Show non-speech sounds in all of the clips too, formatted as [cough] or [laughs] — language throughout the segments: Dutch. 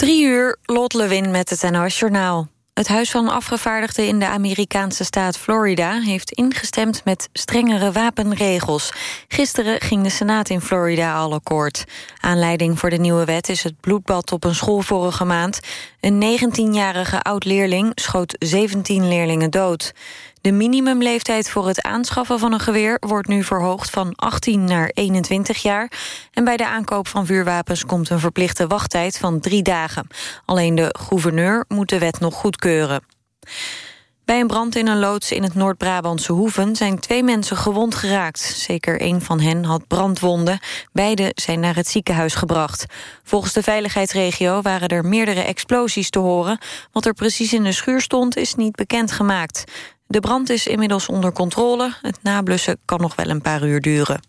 Drie uur, Lot Lewin met het NOS Journaal. Het Huis van Afgevaardigden in de Amerikaanse staat Florida... heeft ingestemd met strengere wapenregels. Gisteren ging de Senaat in Florida al akkoord. Aanleiding voor de nieuwe wet is het bloedbad op een school vorige maand. Een 19-jarige oud-leerling schoot 17 leerlingen dood. De minimumleeftijd voor het aanschaffen van een geweer... wordt nu verhoogd van 18 naar 21 jaar. En bij de aankoop van vuurwapens komt een verplichte wachttijd van drie dagen. Alleen de gouverneur moet de wet nog goedkeuren. Bij een brand in een loods in het Noord-Brabantse Hoeven... zijn twee mensen gewond geraakt. Zeker één van hen had brandwonden. Beide zijn naar het ziekenhuis gebracht. Volgens de veiligheidsregio waren er meerdere explosies te horen. Wat er precies in de schuur stond, is niet bekendgemaakt. De brand is inmiddels onder controle. Het nablussen kan nog wel een paar uur duren.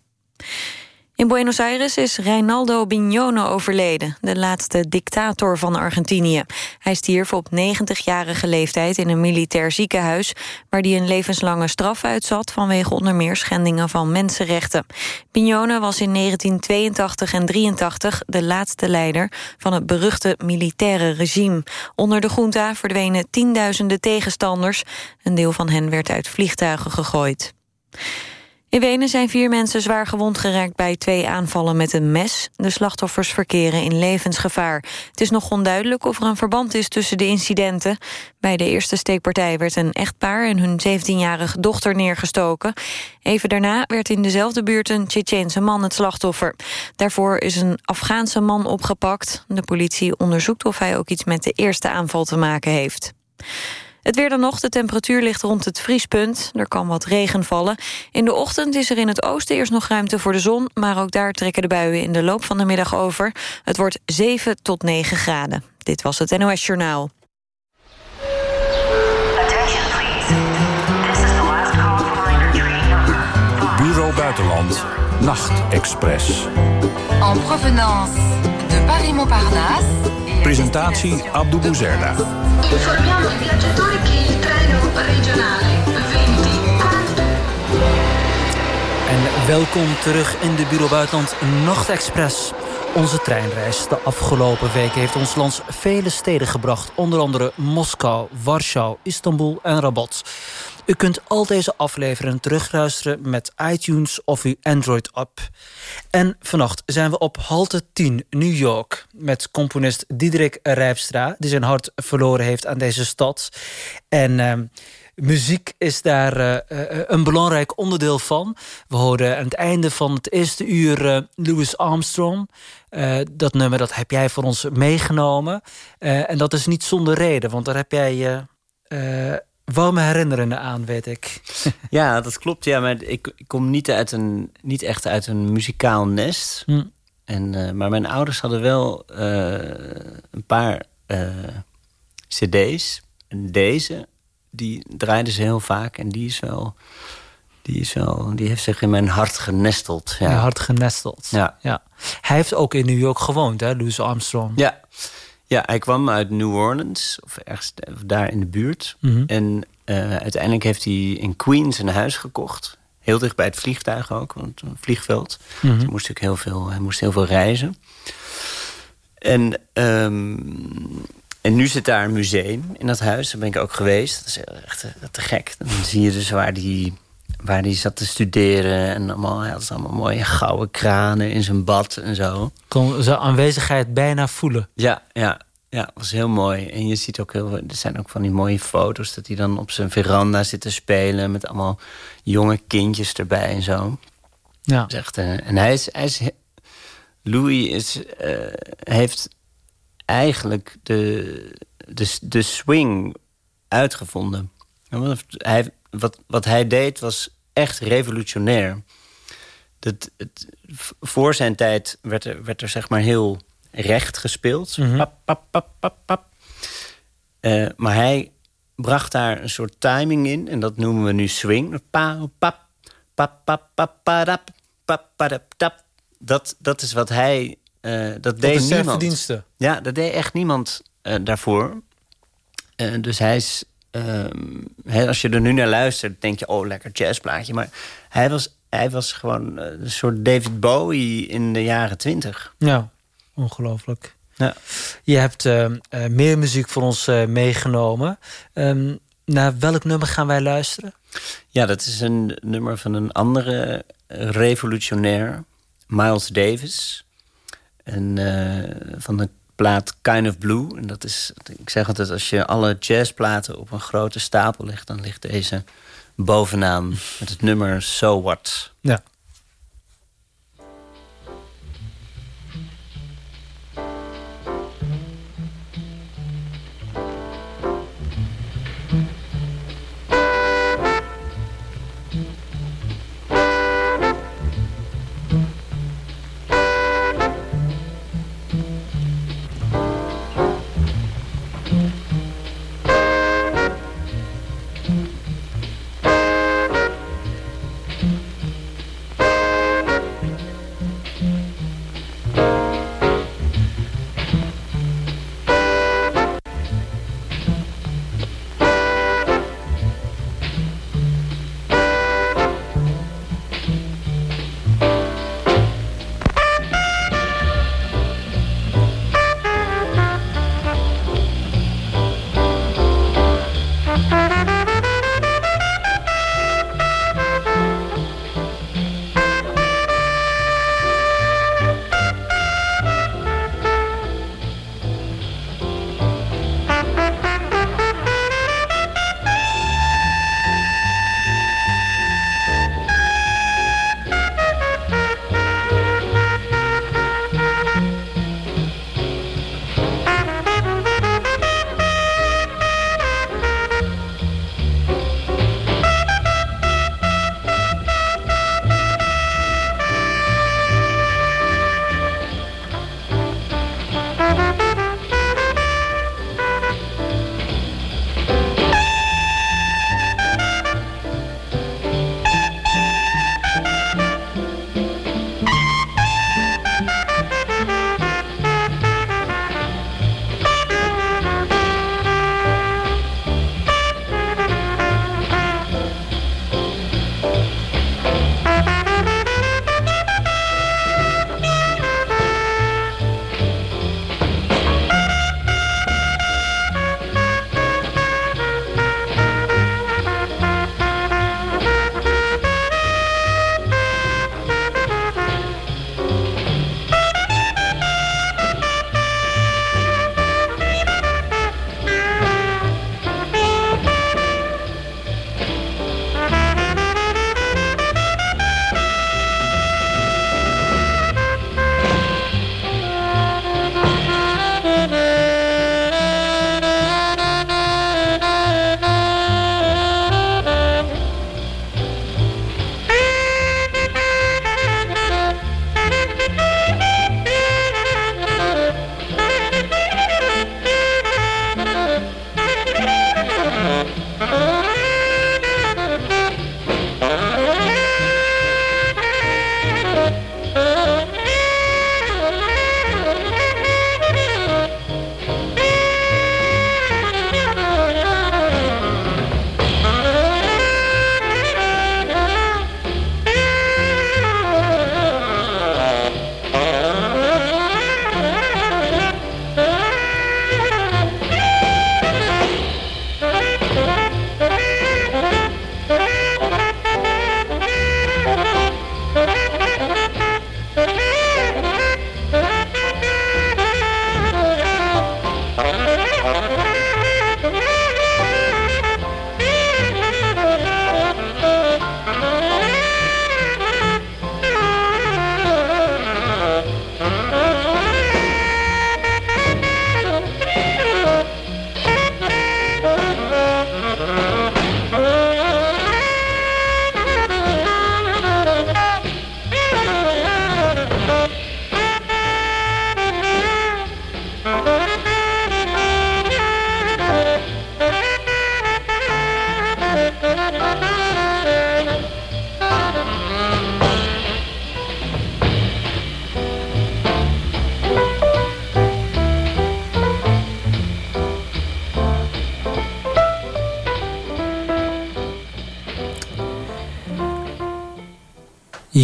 In Buenos Aires is Reinaldo Bignone overleden, de laatste dictator van Argentinië. Hij stierf op 90-jarige leeftijd in een militair ziekenhuis... waar hij een levenslange straf uitzat vanwege onder meer schendingen van mensenrechten. Bignone was in 1982 en 83 de laatste leider van het beruchte militaire regime. Onder de junta verdwenen tienduizenden tegenstanders. Een deel van hen werd uit vliegtuigen gegooid. In Wenen zijn vier mensen zwaar gewond geraakt bij twee aanvallen met een mes. De slachtoffers verkeren in levensgevaar. Het is nog onduidelijk of er een verband is tussen de incidenten. Bij de eerste steekpartij werd een echtpaar en hun 17-jarige dochter neergestoken. Even daarna werd in dezelfde buurt een Tsjetsjeense man het slachtoffer. Daarvoor is een Afghaanse man opgepakt. De politie onderzoekt of hij ook iets met de eerste aanval te maken heeft. Het weer dan nog, de temperatuur ligt rond het vriespunt. Er kan wat regen vallen. In de ochtend is er in het oosten eerst nog ruimte voor de zon... maar ook daar trekken de buien in de loop van de middag over. Het wordt 7 tot 9 graden. Dit was het NOS Journaal. Bureau Buitenland, Nachtexpress. En provenance de Paris-Montparnasse... Presentatie Abdou Bouzerda. Informiamo i viaggiatori che il treno regionale 20 En welkom terug in de Bureau Buitenland Nachtexpress. Onze treinreis de afgelopen week heeft ons langs vele steden gebracht. Onder andere Moskou, Warschau, Istanbul en Rabat. U kunt al deze afleveringen terugluisteren met iTunes of uw Android-app. En vannacht zijn we op halte 10 New York... met componist Diederik Rijpstra... die zijn hart verloren heeft aan deze stad. En... Uh, muziek is daar uh, uh, een belangrijk onderdeel van. We hoorden aan het einde van het eerste uur uh, Louis Armstrong. dat nummer dat heb jij voor ons meegenomen. en dat is niet zonder reden, want daar heb jij warme herinneringen aan, weet ik. [laughs] ja, dat klopt. Ja, maar ik, ik, kom niet, uit een, niet echt uit een muzikaal nest. Hm. En, uh, maar mijn ouders hadden wel uh, een paar uh, cd's. En deze, die draaiden ze heel vaak. En die is wel... Die, is wel, die heeft zich in mijn hart genesteld. Ja. In hart genesteld. Ja. ja. Hij heeft ook in New York gewoond, hè, Louis Armstrong. Ja. Ja, hij kwam uit New Orleans, of ergens daar in de buurt. Mm -hmm. En uh, uiteindelijk heeft hij in Queens een huis gekocht. Heel dicht bij het vliegtuig ook, want een vliegveld. Mm -hmm. Hij moest natuurlijk heel veel, hij moest heel veel reizen. En, um, en nu zit daar een museum in dat huis. Daar ben ik ook geweest. Dat is echt te, te gek. Dan zie je dus waar die waar hij zat te studeren. En allemaal, hij had allemaal mooie gouden kranen in zijn bad en zo. Kon zijn aanwezigheid bijna voelen. Ja, ja, ja, was heel mooi. En je ziet ook heel er zijn ook van die mooie foto's... dat hij dan op zijn veranda zit te spelen... met allemaal jonge kindjes erbij en zo. Ja. Echt, uh, en hij is, hij is... Louis is, uh, heeft eigenlijk de, de, de swing uitgevonden. Hij, wat, wat hij deed was echt revolutionair. Dat, het, voor zijn tijd werd er, werd er zeg maar heel recht gespeeld. Mm -hmm. pap, pap, pap, pap, pap. Uh, maar hij bracht daar een soort timing in. En dat noemen we nu swing. Pa, pap, pap, pap, pap, padap, pap, padap, tap. Dat, dat is wat hij... Uh, dat, dat deed niemand. Ja, dat deed echt niemand uh, daarvoor. dus hij is Um, he, als je er nu naar luistert, denk je, oh, lekker jazzplaatje. Maar hij was, hij was gewoon een soort David Bowie in de jaren twintig. Ja, ongelooflijk. Ja. Je hebt uh, uh, meer muziek voor ons uh, meegenomen. Um, naar welk nummer gaan wij luisteren? Ja, dat is een nummer van een andere revolutionair, Miles Davis. En van de plaat Kind of Blue. En dat is, ik zeg altijd, als je alle jazzplaten op een grote stapel legt... dan ligt deze bovenaan met het nummer So What. Ja.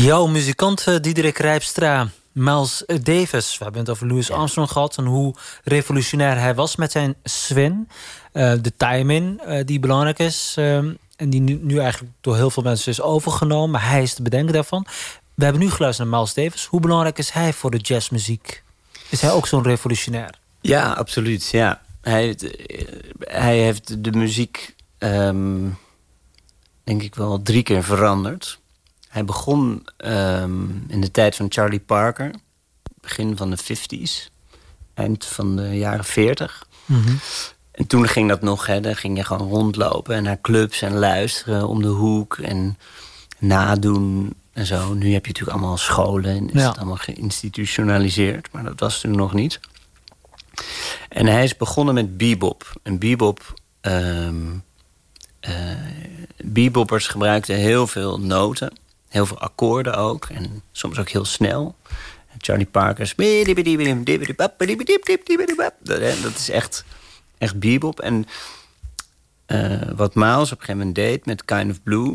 Jouw muzikant uh, Diederik Rijpstra Miles Davis. We hebben het over Louis Armstrong gehad... en hoe revolutionair hij was met zijn swing. Uh, de timing uh, die belangrijk is... Uh, en die nu, nu, eigenlijk door heel veel mensen is overgenomen. Maar hij is de bedenker daarvan. We hebben nu geluisterd naar Miles Davis. Hoe belangrijk is hij voor de jazzmuziek? Is hij ook zo'n revolutionair? Ja, absoluut. Ja. Hij, hij heeft de muziek, um, denk ik wel, drie keer veranderd. Hij begon um, in de tijd van Charlie Parker. Begin van de 50s. Eind van de jaren 40. Mm -hmm. En toen ging dat nog, hè, dan ging je gewoon rondlopen... en naar clubs en luisteren om de hoek en nadoen en zo. Nu heb je natuurlijk allemaal scholen en is Ja. het allemaal geïnstitutionaliseerd. Maar dat was toen nog niet. En hij is begonnen met bebop. En bebop... ehm eh, beboppers gebruikten heel veel noten. Heel veel akkoorden ook. En soms ook heel snel. Charlie Parker's... Dat is echt, echt bebop. En wat Miles op een gegeven moment deed met Kind of Blue...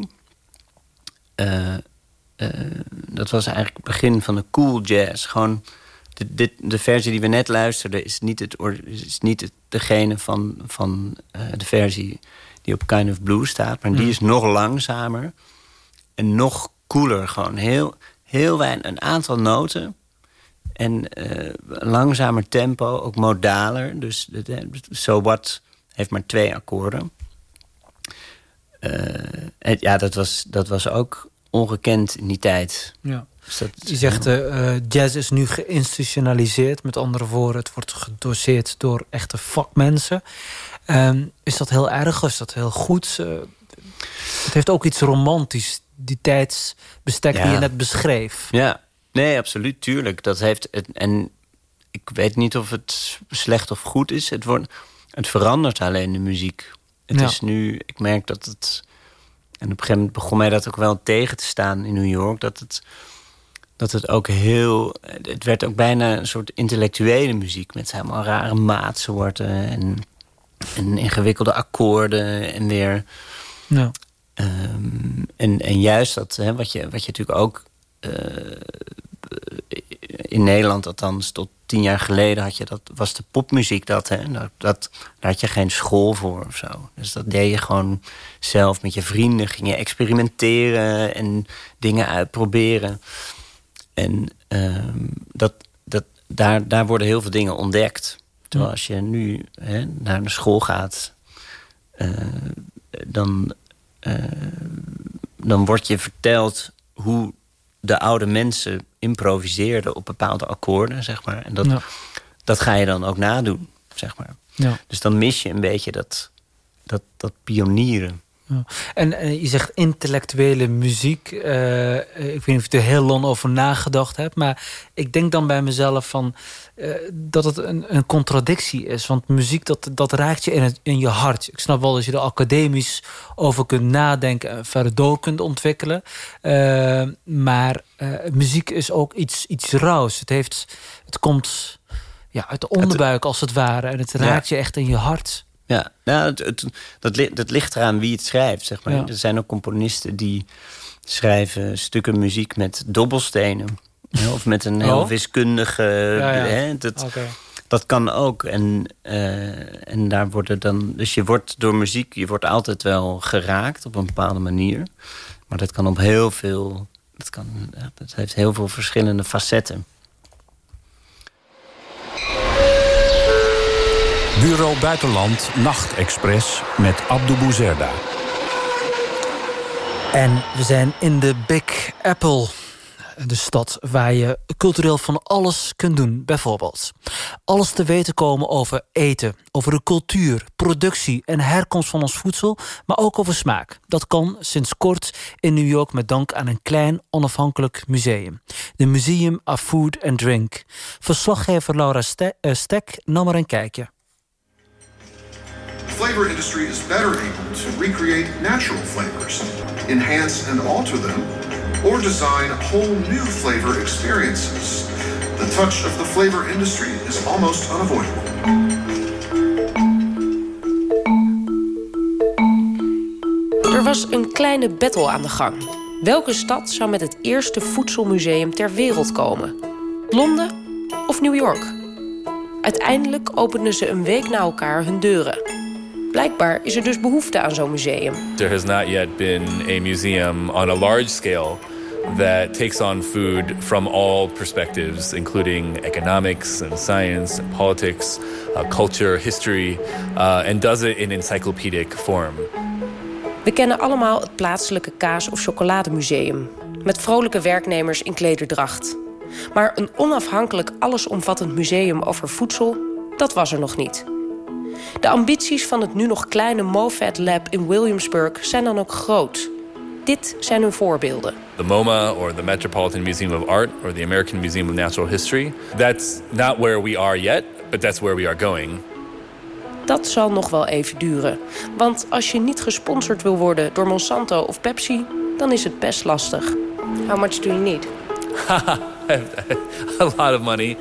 dat was eigenlijk het begin van de cool jazz. Gewoon, de, de versie die we net luisterden... is niet, het, is niet het, degene van, van de versie die op Kind of Blue staat. Maar die is nog langzamer en nog cooler. Gewoon heel, heel weinig, een aantal noten... En eh, langzamer tempo, ook modaler. Dus de- de- So What heeft maar twee akkoorden. En ja, dat was, dat was ook ongekend in die tijd. Ja. Dus dat, Je zegt, eh, eh, jazz is nu geïnstitutionaliseerd. Met andere woorden, het wordt gedoseerd door echte vakmensen. Ehm, is dat heel erg is dat heel goed? Het heeft ook iets romantisch, die tijdsbestek die je net beschreef. Ja, nee, absoluut, tuurlijk. Dat heeft het, en ik weet niet of het slecht of goed is. Het, wordt, het verandert alleen de muziek. Het Ja. is nu, ik merk dat het... En op een gegeven moment begon mij dat ook wel tegen te staan in New York. Dat het, dat het ook heel... Het werd ook bijna een soort intellectuele muziek. Met helemaal rare maatsoorten en, en ingewikkelde akkoorden. En weer... Ja. Ehm, en, en juist dat, hè, wat, je, wat je natuurlijk ook eh, in Nederland, althans tot tien jaar geleden, had je dat, was de popmuziek dat. Hè, dat, dat daar had je geen school voor of zo. Dus dat deed je gewoon zelf met je vrienden. Ging je experimenteren en dingen uitproberen. En ehm, dat, dat, daar, daar worden heel veel dingen ontdekt. Terwijl als je nu hè, naar de school gaat, eh, dan, eh, dan wordt je verteld hoe de oude mensen improviseerden op bepaalde akkoorden, zeg maar. En dat, Ja. dat ga je dan ook nadoen, zeg maar. Ja. Dus dan mis je een beetje dat, dat, dat pionieren. Ja. En eh, je zegt intellectuele muziek. Eh, ik weet niet of je er heel lang over nagedacht hebt. Maar ik denk dan bij mezelf van, eh, dat het een, een contradictie is. Want muziek, dat, dat raakt je in, het, in je hart. Ik snap wel dat je er academisch over kunt nadenken... en verder door kunt ontwikkelen. Eh, maar eh, muziek is ook iets, iets rauws. Het, heeft, het komt ja, uit de onderbuik als het ware. En het raakt je echt in je hart. Ja, nou, het, het- dat, dat ligt eraan wie het schrijft, zeg maar. Ja. Er zijn ook componisten die schrijven stukken muziek met dobbelstenen. Of met een heel Oh. wiskundige... Ja, ja. Hè, dat, dat kan ook. En, eh, en daar worden dan... Dus je wordt door muziek, je wordt altijd wel geraakt op een bepaalde manier. Maar dat kan op heel veel... Dat, kan, dat heeft heel veel verschillende facetten. Bureau Buitenland Nachtexpress met Abdou Bouzerda. En we zijn in de Big Apple. De stad waar je cultureel van alles kunt doen. Bijvoorbeeld alles te weten komen over eten, over de cultuur, productie en herkomst van ons voedsel, maar ook over smaak. Dat kan sinds kort in New York met dank aan een klein onafhankelijk museum. De Museum of Food and Drink. Verslaggever Laura eh, Stek nam er een kijkje. Flavor industry is better able to recreate natural flavors, enhance and alter them, or design whole new flavor experiences. The touch of the flavor industry is almost unavoidable. Er was een kleine battle aan de gang. Welke stad zou met het eerste voedselmuseum ter wereld komen? Londen of New York? Uiteindelijk openden ze een week na elkaar hun deuren. Blijkbaar is er dus behoefte aan zo'n museum. There has not yet been a museum on a large scale that takes on food from all perspectives, including economics and science and politics, uh, culture, history, uh, and does it in encyclopedic form. We kennen allemaal het plaatselijke kaas- of chocolademuseum. Met vrolijke werknemers in klederdracht. Maar een onafhankelijk allesomvattend museum over voedsel, dat was er nog niet. De ambities van het nu nog kleine MoFad Lab in Williamsburg zijn dan ook groot. Dit zijn hun voorbeelden. The MoMA or the Metropolitan Museum of Art or the American Museum of Natural History. That's not where we are yet, but that's where we are going. Dat zal nog wel even duren. Want als je niet gesponsord wil worden door Monsanto of Pepsi, dan is het best lastig. How much do you need? [laughs] a lot of money.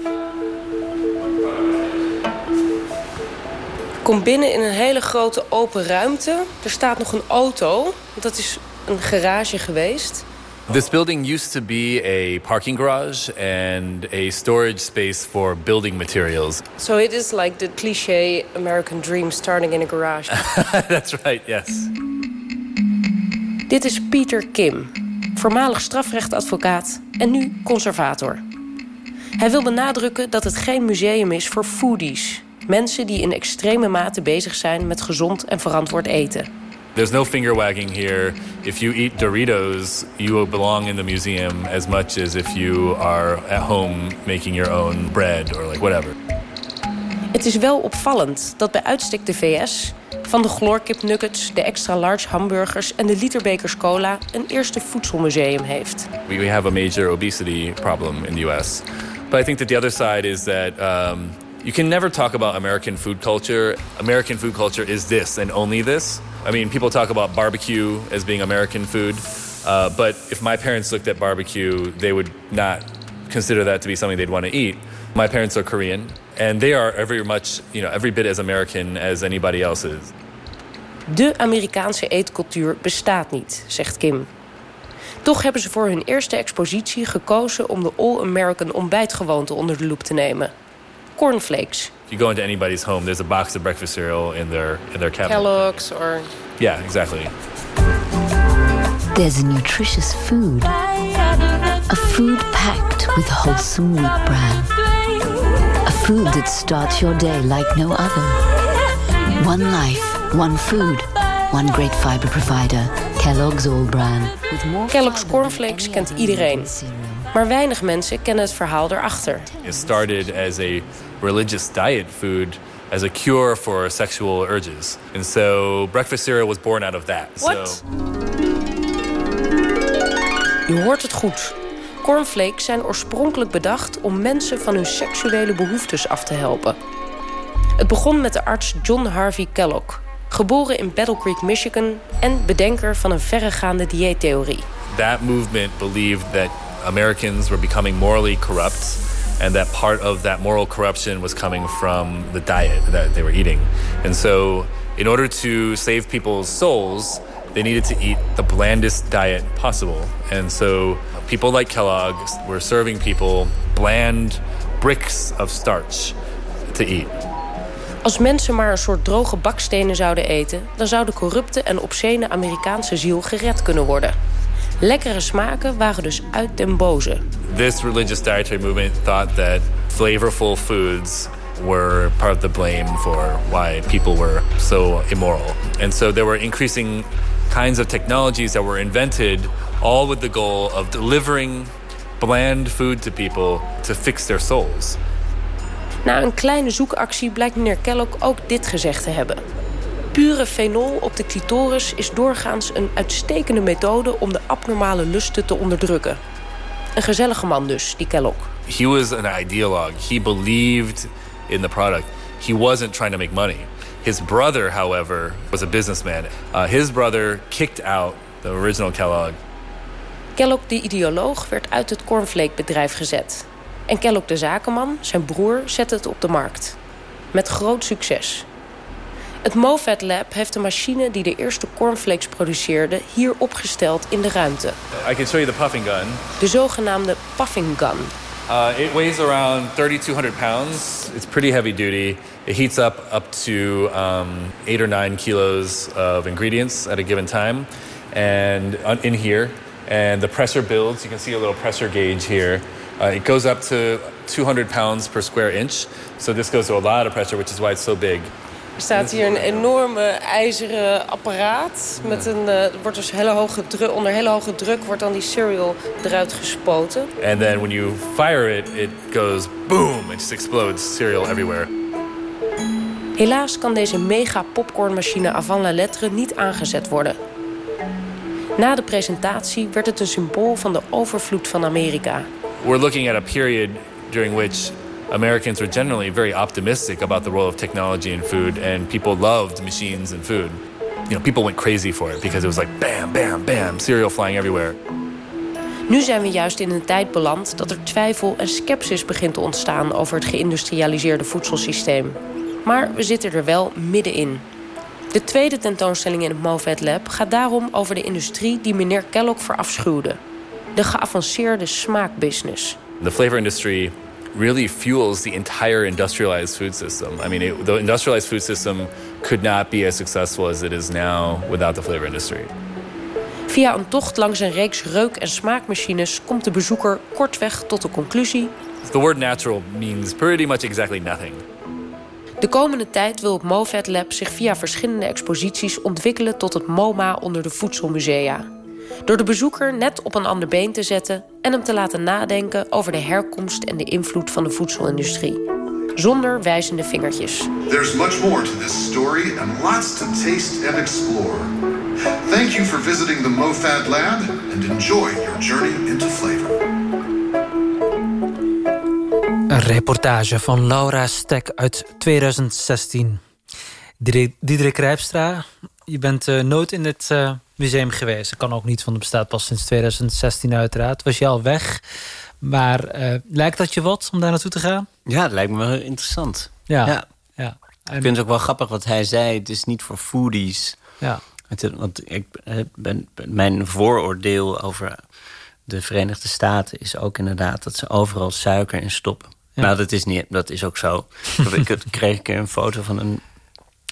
Kom binnen in een hele grote open ruimte. Er staat nog een auto. Dat is een garage geweest. This building used to be a parking garage and a storage space for building materials. So it is like the cliché American dream starting in a garage. [laughs] That's right, yes. Dit is Peter Kim, voormalig strafrechtadvocaat en nu conservator. Hij wil benadrukken dat het geen museum is voor foodies. Mensen die in extreme mate bezig zijn met gezond en verantwoord eten. There's no finger wagging here. If you eat Doritos, you belong in the museum as much as if you are at home making your own bread or like whatever. Het is wel opvallend dat bij uitstek de VS van de chloorkipnuggets, de extra large hamburgers en de literbekers cola een eerste voedselmuseum heeft. We, we have a major obesity problem in the US. But I think that the other side is that um, you can never talk about American food culture. American food culture is this and only this. I mean, people talk about barbecue as being American food, uh, but if my parents looked at barbecue, they would not consider that to be something they'd want to eat. My parents are Korean, and they are every much, you know, every bit as American as anybody else is. De Amerikaanse eetcultuur bestaat niet, zegt Kim. Toch hebben ze voor hun eerste expositie gekozen om de All-American ontbijtgewoonte onder de loep te nemen. Cornflakes. If you go into anybody's home, there's a box of breakfast cereal in their in their cabinet. Kellogg's or Yeah, exactly. There's a nutritious food. A food packed with wholesome wheat bran. A food that starts your day like no other. One life, one food, one great fiber provider. Kellogg's All Bran. Kellogg's cornflakes kent iedereen. Maar weinig mensen kennen het verhaal erachter. It started as a religious diet food as a cure for sexual urges. And so breakfast cereal was born out of that. What? Hoort het goed. Cornflakes zijn oorspronkelijk bedacht om mensen van hun seksuele behoeftes af te helpen. Het begon met de arts John Harvey Kellogg, geboren in Battle Creek, Michigan en bedenker van een verregaande dieettheorie. that movement believed that Americans were becoming morally corrupt and that part of that moral corruption was coming from the diet that they were eating. And so, in order to save people's souls, they needed to eat the blandest diet possible. And so, people like Kellogg's were serving people bland bricks of starch to eat. Als mensen maar een soort droge bakstenen zouden eten, dan zou de corrupte en obscene Amerikaanse ziel gered kunnen worden. Lekkere smaken waren dus uit den boze. This religious dietary movement thought that flavorful foods were part of the blame for why people were so immoral. And so there were increasing kinds of technologies that were invented, all with the goal of delivering bland food to people to fix their souls. Na een kleine zoekactie blijkt meneer Kellogg ook dit gezegd te hebben. Pure fenol op de clitoris is doorgaans een uitstekende methode om de abnormale lusten te onderdrukken. Een gezellige man dus, die Kellogg. He was an ideologue. He believed in the product. He wasn't trying to make money. His brother, however, was a businessman. Uh, his brother kicked out the original Kellogg Kellogg, de ideoloog, werd uit het cornflakebedrijf gezet. En Kellogg, de zakenman, zijn broer, zette het op de markt. Met groot succes. Het MoFat Lab heeft de machine die de eerste cornflakes produceerde... hier opgesteld in de ruimte. I can show you the puffing gun. De zogenaamde puffing gun. Uh, it weighs around 3,200 pounds. It's pretty heavy duty. It heats up up to um, eight or nine kilos of ingredients at a given time, and uh, in here, and the pressure builds. You can see a little pressure gauge here. Uh, it goes up to 200 pounds per square inch. So this goes to a lot of pressure, which is why it's so big. Er staat hier een enorme ijzeren apparaat. Met een, uh, wordt dus hele hoge druk, onder hele hoge druk wordt dan die cereal eruit gespoten. And then when you fire it, it goes boom. It just explodes cereal everywhere. Helaas kan deze mega popcornmachine avant la lettre niet aangezet worden. Na de presentatie werd het een symbool van de overvloed van Amerika. We're looking at a period during which Americans were generally very optimistic about the role of technology in food, and people loved machines and food. You know, people went crazy for it because it was like bam, bam, bam, cereal flying everywhere. Nu zijn we juist in een tijd beland dat er twijfel en sceptisch begint te ontstaan over het geïndustrialiseerde voedselsysteem. Maar we zitten er wel middenin. De tweede tentoonstelling in het MoVet Lab gaat daarom over de industrie die meneer Kellogg verafschuwde. De geavanceerde smaakbusiness. The flavor industry really fuels the entire industrialized food system. I mean, it, the industrialized food system could not be as successful as it is now without the flavor industry. Via een tocht langs een reeks reuk- en smaakmachines komt de bezoeker kortweg tot de conclusie. The word natural means pretty much exactly nothing. De komende tijd wil het MoVet Lab zich via verschillende exposities ontwikkelen tot het MoMA onder de voedselmusea. Door de bezoeker net op een ander been te zetten en hem te laten nadenken over de herkomst en de invloed van de voedselindustrie. Zonder wijzende vingertjes. There's much more to this story and lots to taste and explore. Thank you for visiting the MoFad Lab and enjoy your journey into flavor. Een reportage van Laura Stek uit 2016. Diederik Rijpstra, je bent uh, nooit in het uh, museum geweest. Dat kan ook niet, want het bestaat pas sinds 2016 uiteraard. Was je al weg. Maar uh, lijkt dat je wat om daar naartoe te gaan? Ja, het lijkt me wel interessant. Ja. ja. ja. En... Ik vind het ook wel grappig wat hij zei. Het is niet voor foodies. Ja. Het, want ik ben, mijn vooroordeel over de Verenigde Staten is ook inderdaad dat ze overal suiker in stoppen. Ja. Nou, dat is, niet, dat is ook zo. [laughs] ik kreeg ik een foto van een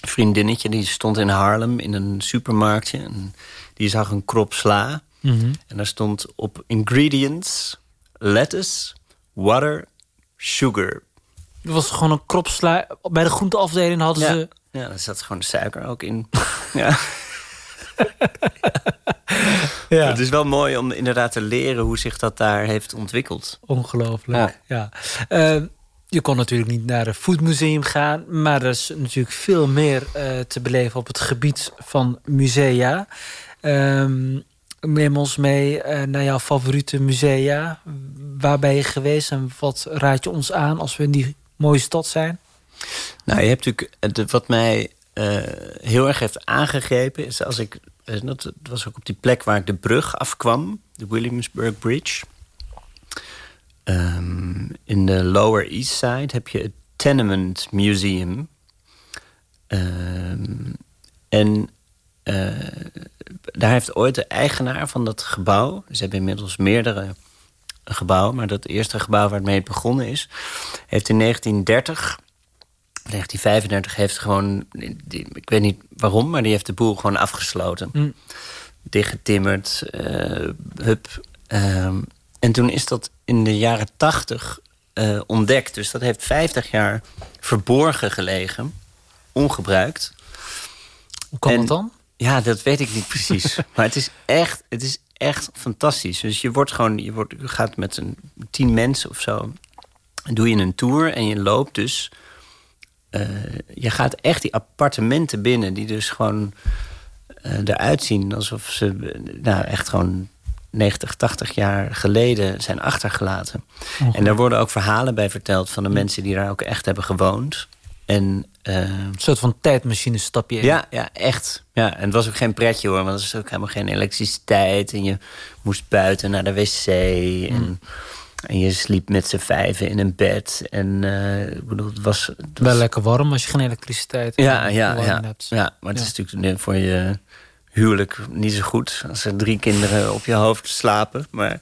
vriendinnetje die stond in Harlem in een supermarktje. En die zag een krop sla. Mm -hmm. En daar stond op ingredients lettuce, water, sugar. Dat was gewoon een krop sla. Bij de groenteafdeling hadden ja. ze... Ja, daar zat gewoon suiker ook in. [laughs] ja. ja. Het is wel mooi om inderdaad te leren hoe zich dat daar heeft ontwikkeld. Ongelooflijk, ja. ja. Uh, je kon natuurlijk niet naar het Foodmuseum gaan... maar er is natuurlijk veel meer uh, te beleven op het gebied van musea. Um, neem ons mee uh, naar jouw favoriete musea. Waar ben je geweest en wat raad je ons aan als we in die mooie stad zijn? Nou, je hebt natuurlijk... Wat mij uh, heel erg heeft aangegrepen... is als ik... Dat was ook op die plek waar ik de brug afkwam. De Williamsburg Bridge. Um, in de Lower East Side heb je het Tenement Museum. Um, en uh, daar heeft ooit de eigenaar van dat gebouw... ze hebben inmiddels meerdere gebouwen... maar dat eerste gebouw waar het mee begonnen is... heeft in 1930... 1935 heeft gewoon... Ik weet niet waarom, maar die heeft de boel gewoon afgesloten. Mm. Dichtgetimmerd, uh, hup... Um, en toen is dat in de jaren tachtig uh, ontdekt. Dus dat heeft 50 jaar verborgen gelegen. Ongebruikt. Hoe kan en, dat dan? Ja, dat weet ik niet precies. [laughs] maar het is echt, het is echt fantastisch. Dus je wordt gewoon, je, wordt, je gaat met een tien mensen of zo. Doe je een tour en je loopt dus. Uh, je gaat echt die appartementen binnen, die dus gewoon uh, eruit zien alsof ze nou echt gewoon 90, 80 jaar geleden zijn achtergelaten. Oh, en daar worden ook verhalen bij verteld van de mensen die daar ook echt hebben gewoond. En, uh, een soort van tijdmachine stap je in. Ja, ja, echt. Ja, en het was ook geen pretje hoor, want er was ook helemaal geen elektriciteit. En je moest buiten naar de wc. Mm. En, en je sliep met z'n vijven in een bed. En uh, ik bedoel, het was, het was... Wel lekker warm als je geen elektriciteit ja, ja, ja, hebt. Ja, maar het ja. is natuurlijk voor je huwelijk niet zo goed. Als er drie kinderen op je hoofd slapen. Maar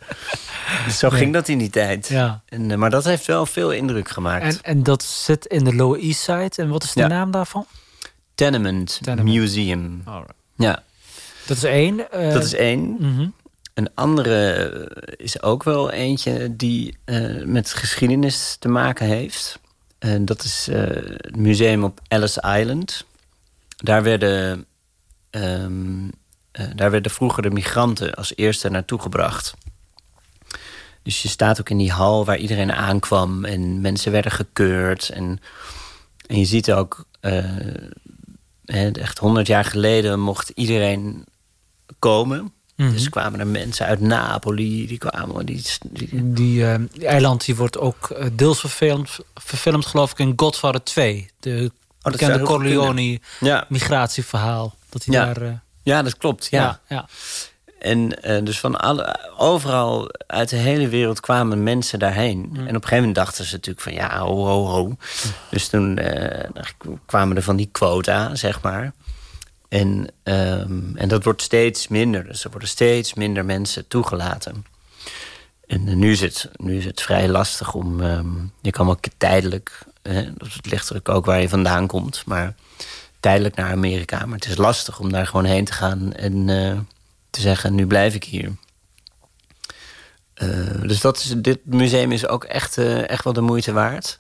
[laughs] zo ging dat in die tijd. Ja. En, eh, maar dat heeft wel veel indruk gemaakt. En, en dat zit in de Lower East Side. En wat is de Ja. naam daarvan? Tenement, Tenement. Museum. Ja, Dat is één. eh, dat is één. mhm. Een andere is ook wel eentje die eh, met geschiedenis te maken heeft. En dat is het museum op Ellis Island. Daar werden, ehm, eh, daar werden vroeger de migranten als eerste naartoe gebracht. Dus je staat ook in die hal waar iedereen aankwam en mensen werden gekeurd. En, en je ziet ook, eh, echt honderd jaar geleden mocht iedereen komen. Mhm. Dus kwamen er mensen uit Napoli, die kwamen... Die, die- Die, eh, die eiland die wordt ook deels verfilmd, verfilmd, geloof ik, in Godfather 2. De zou bekende heel goed kunnen. Corleone ja, migratieverhaal. Dat hij Ja. daar... eh, ja, dat klopt. Ja. ja. En eh, dus van alle, overal uit de hele wereld kwamen mensen daarheen. En op een gegeven moment dachten ze natuurlijk van ja, ho, ho, ho. Dus toen eh, kwamen er van die quota, zeg maar. En, ehm, en dat wordt steeds minder. Dus er worden steeds minder mensen toegelaten. En eh, nu, is het, nu is het vrij lastig om... ehm, je kan wel tijdelijk... Hè, dat ligt er ook waar je vandaan komt. Maar tijdelijk naar Amerika. Maar het is lastig om daar gewoon heen te gaan... en eh, te zeggen, nu blijf ik hier. Eh, dus dat is, dit museum is ook echt, eh, echt wel de moeite waard.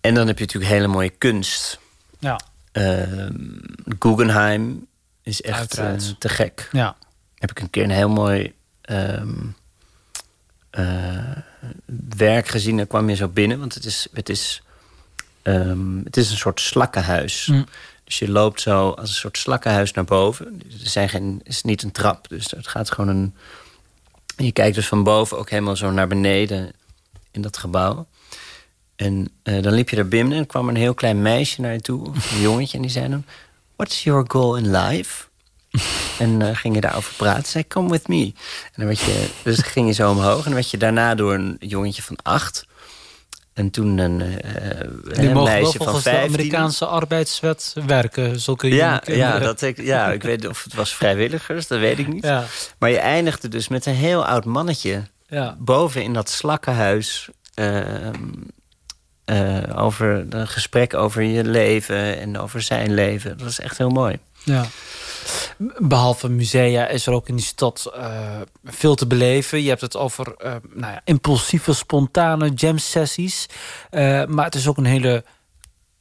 En dan heb je natuurlijk hele mooie kunst. ja. Ehm, Guggenheim is echt te gek. ja. Heb ik een keer een heel mooi ehm, eh, werk gezien. Daar kwam je zo binnen, want het is, het is, ehm, het is een soort slakkenhuis. Mm. Dus je loopt zo als een soort slakkenhuis naar boven. Er zijn geen, is niet een trap, dus het gaat gewoon een... Je kijkt dus van boven ook helemaal zo naar beneden in dat gebouw. En eh, dan liep je daar binnen en kwam er een heel klein meisje naar je toe, een jongetje, en die zei dan: What's your goal in life? [laughs] en eh, ging je daarover praten. Zei: Come with me. En dan werd je, dus ging je zo omhoog en dan werd je daarna door een jongetje van acht. En toen een, Die een meisje van volgens de. Amerikaanse arbeidswet werken. Zulke Ja, ja, dat ik, ja, ik weet of het was vrijwilligers, dat weet ik niet. Ja, Maar je eindigde dus met een heel oud mannetje ja. boven in dat slakkenhuis. ehm, eh, over een gesprek over je leven en over zijn leven. Dat is echt heel mooi. Ja. Behalve musea is er ook in die stad eh, veel te beleven. Je hebt het over eh, nou ja, impulsieve, spontane jam sessies. Eh, maar het is ook een hele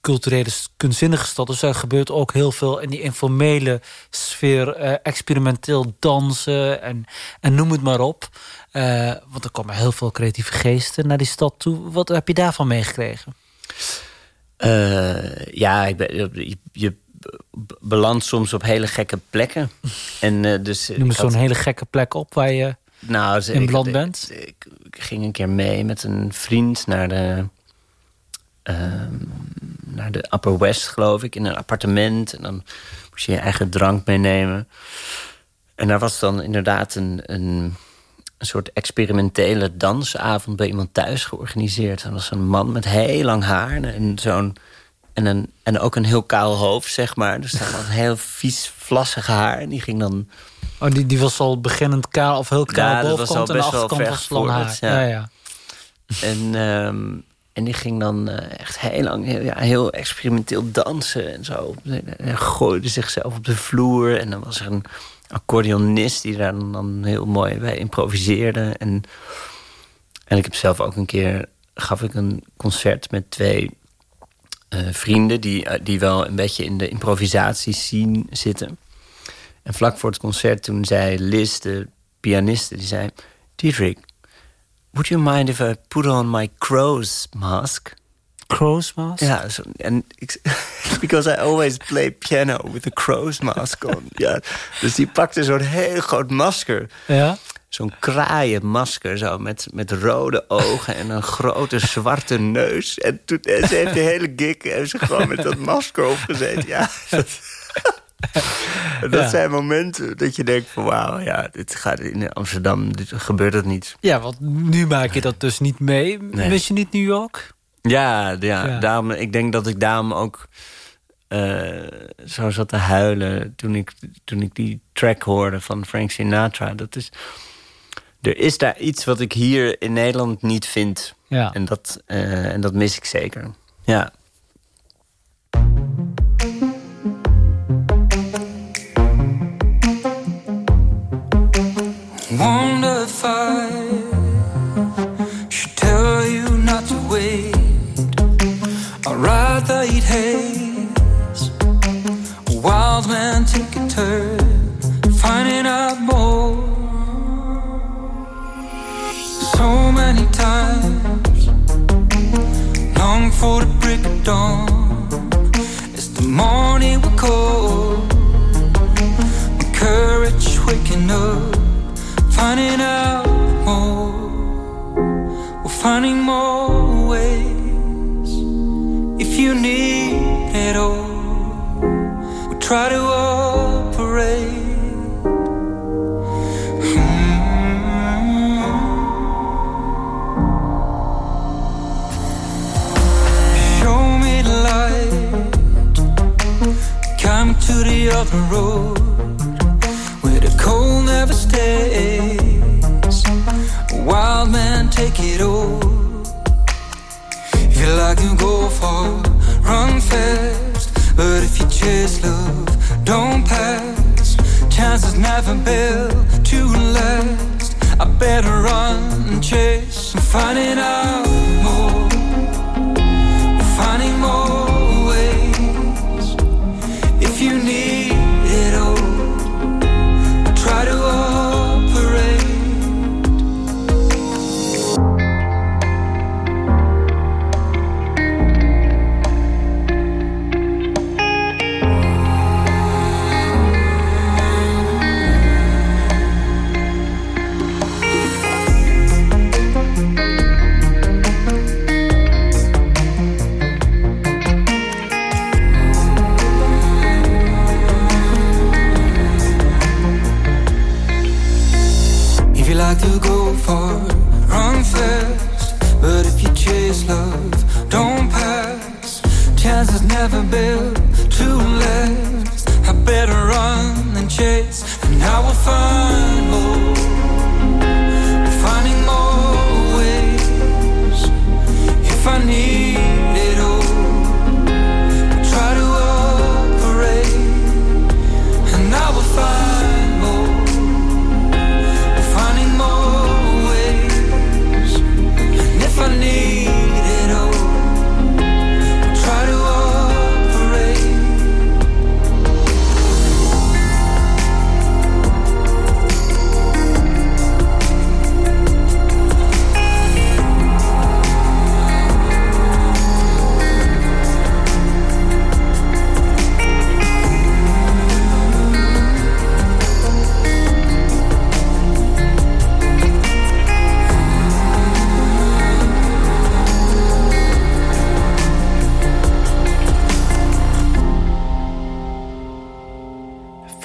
culturele, kunstzinnige stad. Dus er gebeurt ook heel veel in die informele sfeer. eh, experimenteel dansen en, en noem het maar op. Eh, want er komen heel veel creatieve geesten naar die stad toe. Wat heb je daarvan meegekregen? Eh, ja, ik ben, je, je belandt soms op hele gekke plekken. en, eh, dus, Noem eens had- zo'n hele gekke plek op waar je... Nou, in beland ik- bent? Ik, ik ging een keer mee met een vriend naar de, ehm, naar de Upper West, geloof ik, in een appartement. En dan moest je je eigen drank meenemen. En daar was dan inderdaad een, een, een soort experimentele dansavond bij iemand thuis georganiseerd. En dat was een man met heel lang haar en zo'n. En, een, en ook een heel kaal hoofd, zeg maar. Dus dat was heel vies, vlassig haar. En die ging dan Oh, die, die was al beginnend kaal of heel kaal Ja, dat was bovenkant al en de best wel achterkant was lang haar. Ja. ja. Ja, En, ehm, en die ging dan eh, echt heel lang, heel, ja, heel experimenteel dansen en zo. En gooide zichzelf op de vloer. En dan was er een accordeonist die daar dan, dan heel mooi bij improviseerde. En, en ik heb zelf ook een keer, gaf ik een concert met twee vrienden... Die, eh, die wel een beetje in de improvisatie zitten. En vlak voor het concert toen zei Liz, de pianiste, die zei... Diederik, would you mind if I put on my crow's mask? Crow's mask? Ja, ik, [laughs] because I always play piano with a crow's mask on. ja, dus die pakte zo'n heel groot masker. Ja? Zo'n kraaienmasker, zo, met, met rode ogen en een grote zwarte neus. En, toen, en ze heeft de hele gig heeft ze gewoon met dat masker opgezet. Ja, dat, [laughs] dat Ja. zijn momenten dat je denkt van wauw, ja, dit gaat in Amsterdam, dit gebeurt het niet. Ja, want nu maak je dat dus niet mee. Nee. Wist je niet New York? Ja, ja, Ja. Daarom, ik denk dat ik daarom ook zo zat te huilen toen ik, toen ik die track hoorde van Frank Sinatra. Dat is, er is daar iets wat ik hier in Nederland niet vind. Ja. En, dat, en dat mis ik zeker. Ja.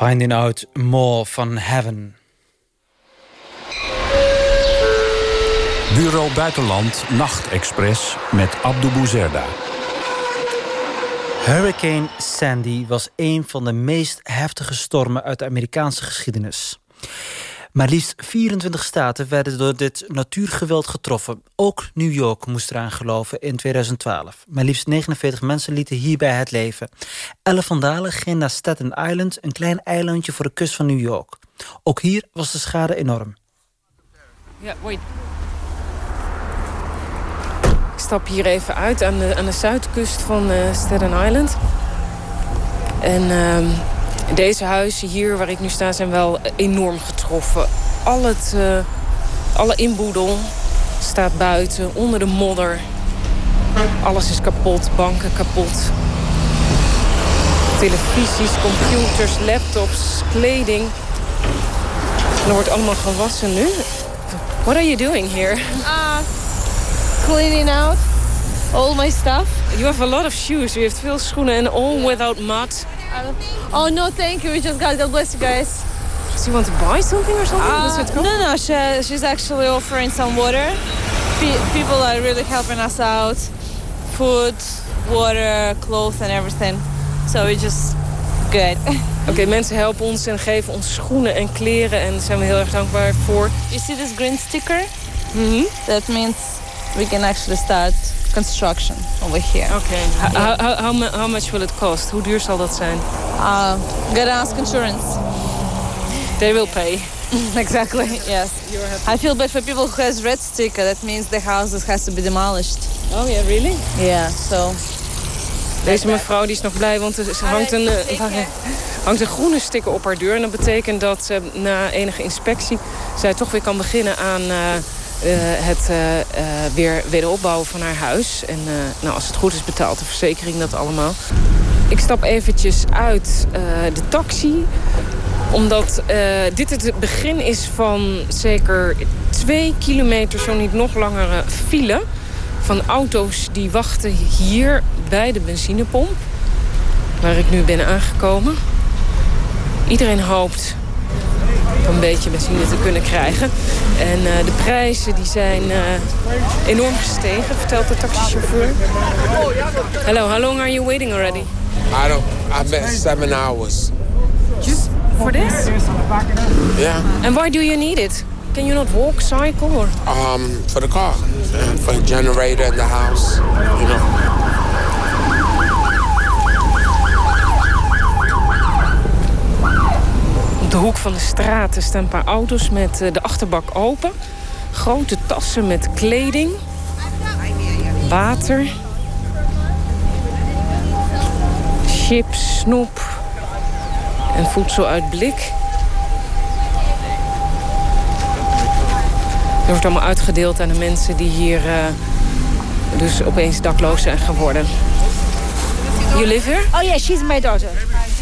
Finding Out More van Heaven. Bureau Buitenland Nachtexpress met Abdou Bouzerda. Hurricane Sandy was een van de meest heftige stormen uit de Amerikaanse geschiedenis. Maar liefst 24 staten werden door dit natuurgeweld getroffen. Ook New York moest eraan geloven in 2012. Maar liefst 49 mensen lieten hierbij het leven. Elle van Dalen ging naar Staten Island, een klein eilandje voor de kust van New York. Ook hier was de schade enorm. Ja, wait. Ik stap hier even uit aan de, aan de zuidkust van uh, Staten Island. En uh, deze huizen hier waar ik nu sta zijn wel enorm getroffen. Al het, uh, alle inboedel staat buiten, onder de modder. Alles is kapot, banken kapot. Televisies, computers, laptops, kleding. En er wordt allemaal gewassen nu. What are you doing here? Uh, cleaning out all my stuff. You have a lot of shoes. U heeft veel schoenen and all without mud. Oh no, thank you. We just got God bless you guys. Do you want to buy something or something? Uh, no, no. She, she's actually offering some water. Pe- people are really helping us out. Food, water, clothes, and everything. So we just good. [laughs] Oké, mensen helpen ons en geven ons schoenen en kleren en daar zijn we heel erg dankbaar voor. You see this green sticker? Mm-hmm. That means we can actually start construction over here. Oké. How, how, how, how much will it cost? Hoe duur zal dat zijn? Uh, gotta ask insurance. They will pay. [laughs] exactly, yes. I feel bad for people who has red sticker. That means the house has to be demolished. Oh yeah, really? Yeah, so... Deze mevrouw die is nog blij, want er hangt een, eh, hangt een groene sticker op haar deur. En dat betekent dat ze na enige inspectie... zij toch weer kan beginnen aan eh, eh, het eh, eh, weer wederopbouwen van haar huis. En eh, nou, als het goed is betaalt de verzekering dat allemaal. Ik stap eventjes uit eh, de taxi omdat eh, dit het begin is van zeker twee kilometer, zo niet nog langere file... van auto's die wachten hier bij de benzinepomp... waar ik nu ben aangekomen. Iedereen hoopt een beetje benzine te kunnen krijgen. En eh, de prijzen die zijn eh, enorm gestegen, vertelt de taxichauffeur. Hello, how long are you waiting already? I don't. I bet seven hours. Just for this? Yeah. And why do you need it? Can you not walk, cycle, or? Um, for the car, and for the generator in the house. You know. Op de hoek van de straat staan een paar auto's met eh, de achterbak open. Grote tassen met kleding. Water. Chips, snoep. En voedsel uit blik. Er wordt allemaal uitgedeeld aan de mensen die hier eh, dus opeens dakloos zijn geworden. You live here? Oh yeah, she's my daughter.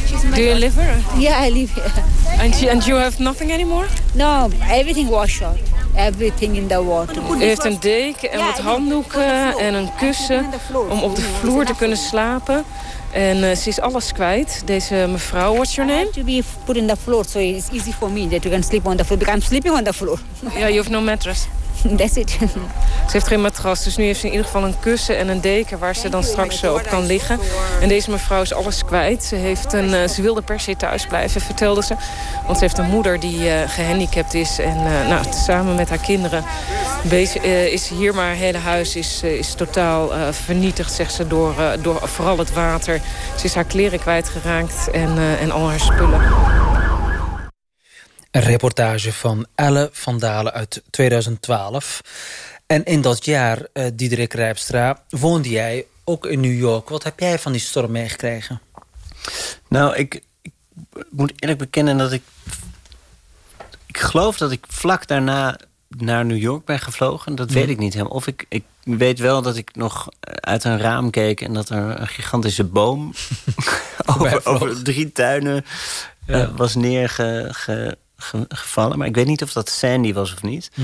She's my Do you daughter. live here? Yeah, I live here. And, you- and you have nothing anymore? No, everything washed out. Everything in the water. U heeft een deken en wat handdoeken en een kussen om op de vloer te kunnen slapen. En eh, ze is alles kwijt, deze mevrouw. What's your name? To be put in the floor, so it's easy for me that you can sleep on the floor because I'm sleeping on the floor. Ja, you have no mattress. [laughs] [laughs] That's it. Ze heeft geen matras, dus nu heeft ze in ieder geval een kussen en een deken... waar ze dan straks eh, op kan liggen. En deze mevrouw is alles kwijt. Ze, heeft een, eh, ze wilde per se thuis blijven, vertelde ze. Want ze heeft een moeder die eh, gehandicapt is. En nou, samen met haar kinderen bezig, eh, is hier. Maar haar hele huis is, is totaal vernietigd, zegt ze, door, door vooral het water. Ze is haar kleren kwijtgeraakt en, en al haar spullen. Een reportage van Elle van Dalen uit 2012. En in dat jaar, eh Diederik Rijpstra, woonde jij ook in New York. Wat heb jij van die storm meegekregen? Nou, ik, ik moet eerlijk bekennen dat ik... Ik geloof dat ik vlak daarna naar New York ben gevlogen. Dat weet Mhm. ik niet helemaal. Of ik, ik weet wel dat ik nog uit een raam keek... en dat er een gigantische boom [laughs] [laughs] over, over drie tuinen eh, was neergevallen. Maar ik weet niet of dat Sandy was of niet. Hm.